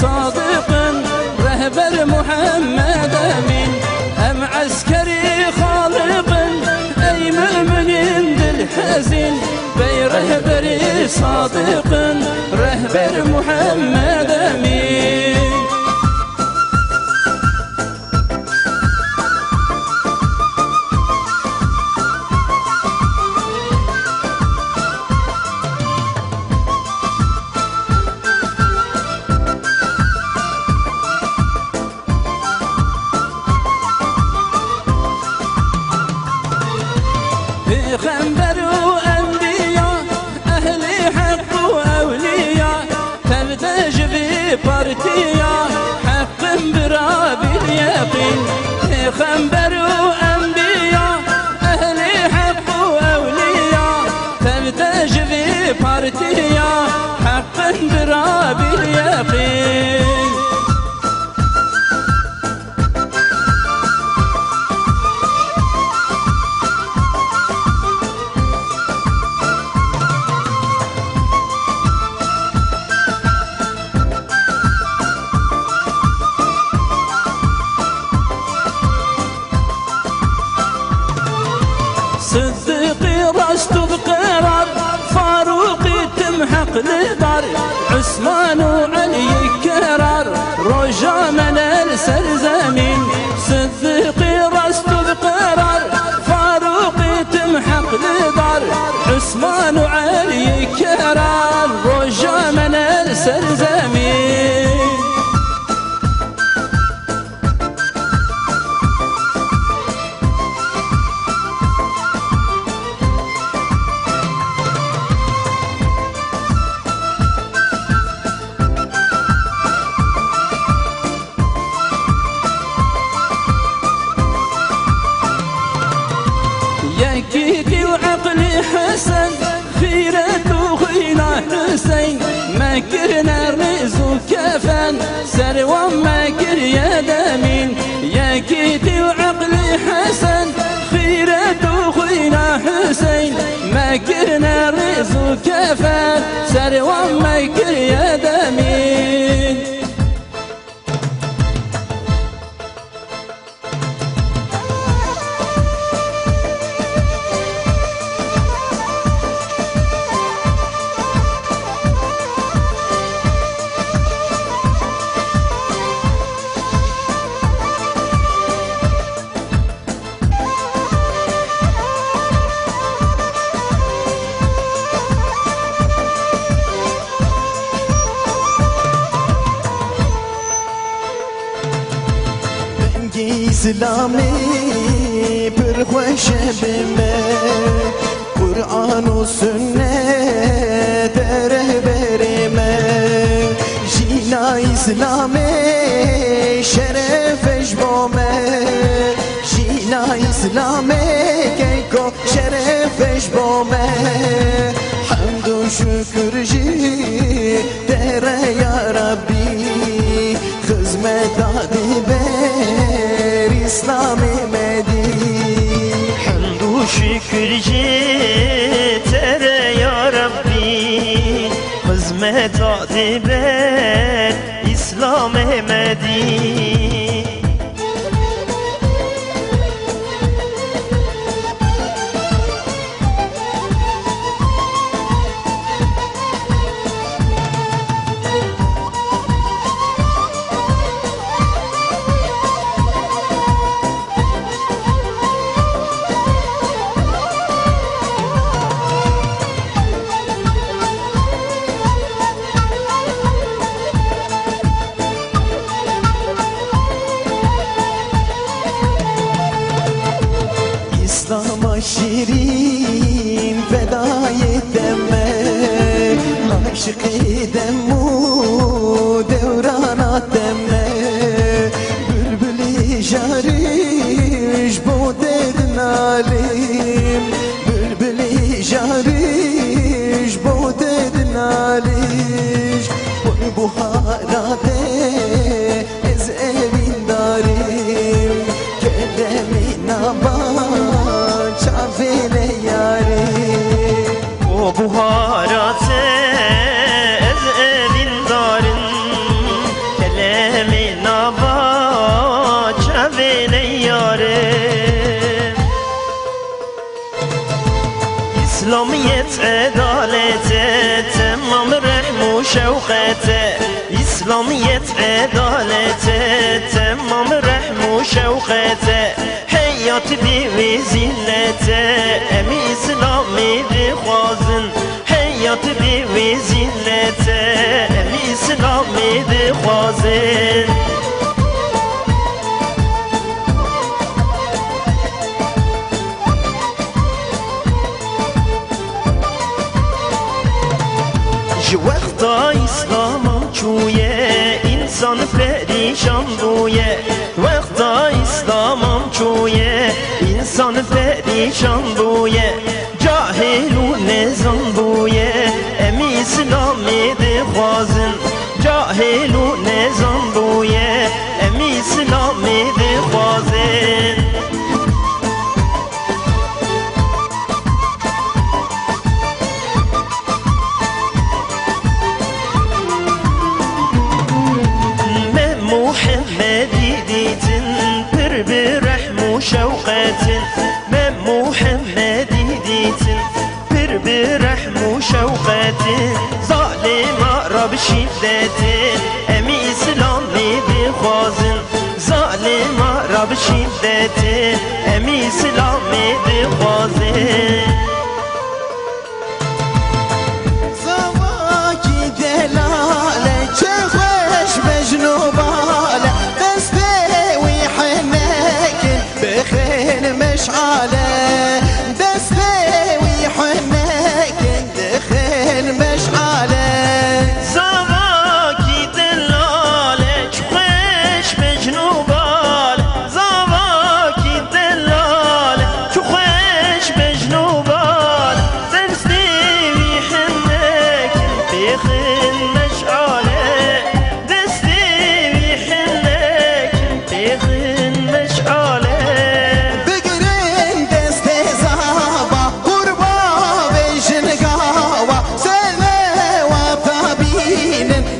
صادق رهبر محمد أمين. أم عسكري خالق أي مؤمن بالحزين بي رهبر صادق رهبر محمد أمين. pembe. تمحق لدار عثمان وعلي كرار رجا من السرزمين. صدقي رشد بقرار فاروقي تمحق لدار. عثمان وعلي كرار وعقلي حسن خيرة وخينا حسين. ما كرنا رزو كفن سروى ما كر يا دمين يكيتي وعقلي حسن وخينا حسين. كر يا دمين. İslami bir hoşebime Kur'an u sünnet rehberime. Jina İslami şeref eşbome Jina İslami keyko şeref eşbome Hamdü şükür ji tere Birci tere ya Rabbi. Hizmet adibet İslam emedi جاری بودد نالیم بلبلی جاری بودد نالیش بوی بوها عدالته تمام رحم و شوقته. اسلامیت عدالته تمام رحم و شوخته حیات بی زینته. بویه وقتا اسلامم چویه؟ انسان پریشان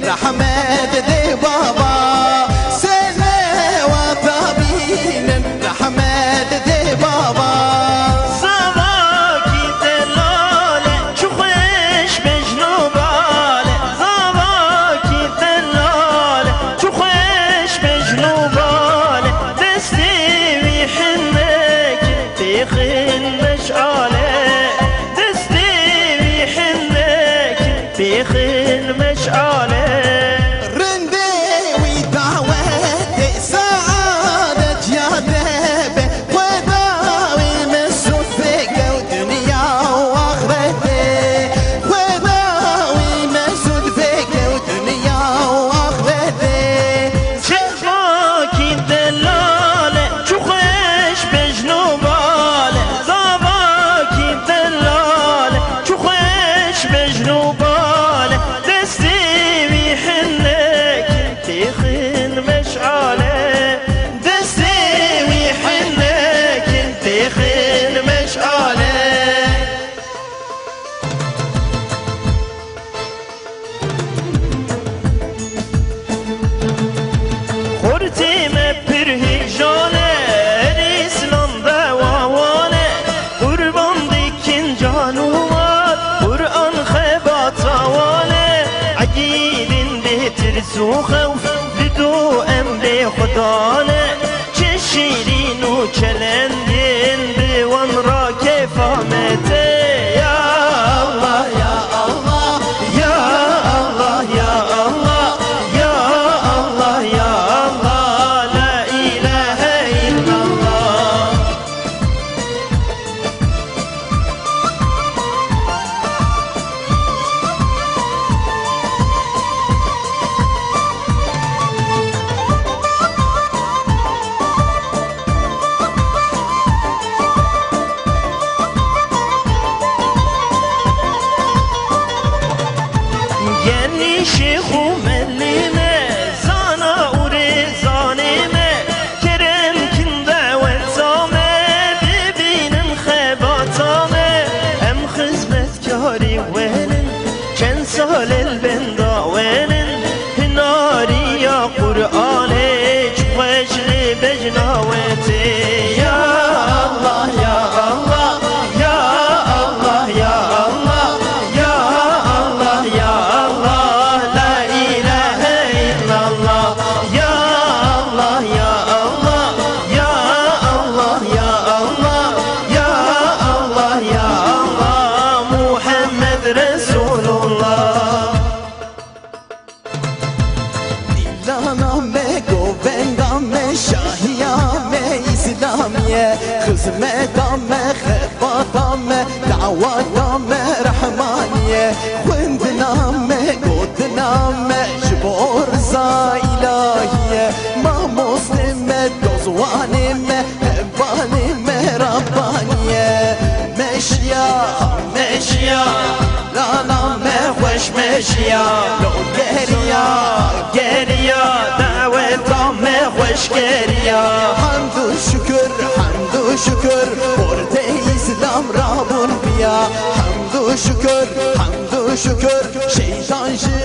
رحمة خزمتامه خفاتامه دعواتامه رحمانیه خوندنامه گودنامه جبور زا الهیه ما مسلمة دوزوانمه هبانمه مشیا لا لا مشیا لو گریا گریا دعوت ما خوش گریا حمد و شکر حمد و شکر برد اسلام را بون بیا حمد و شکر حمد و شکر شیطان شی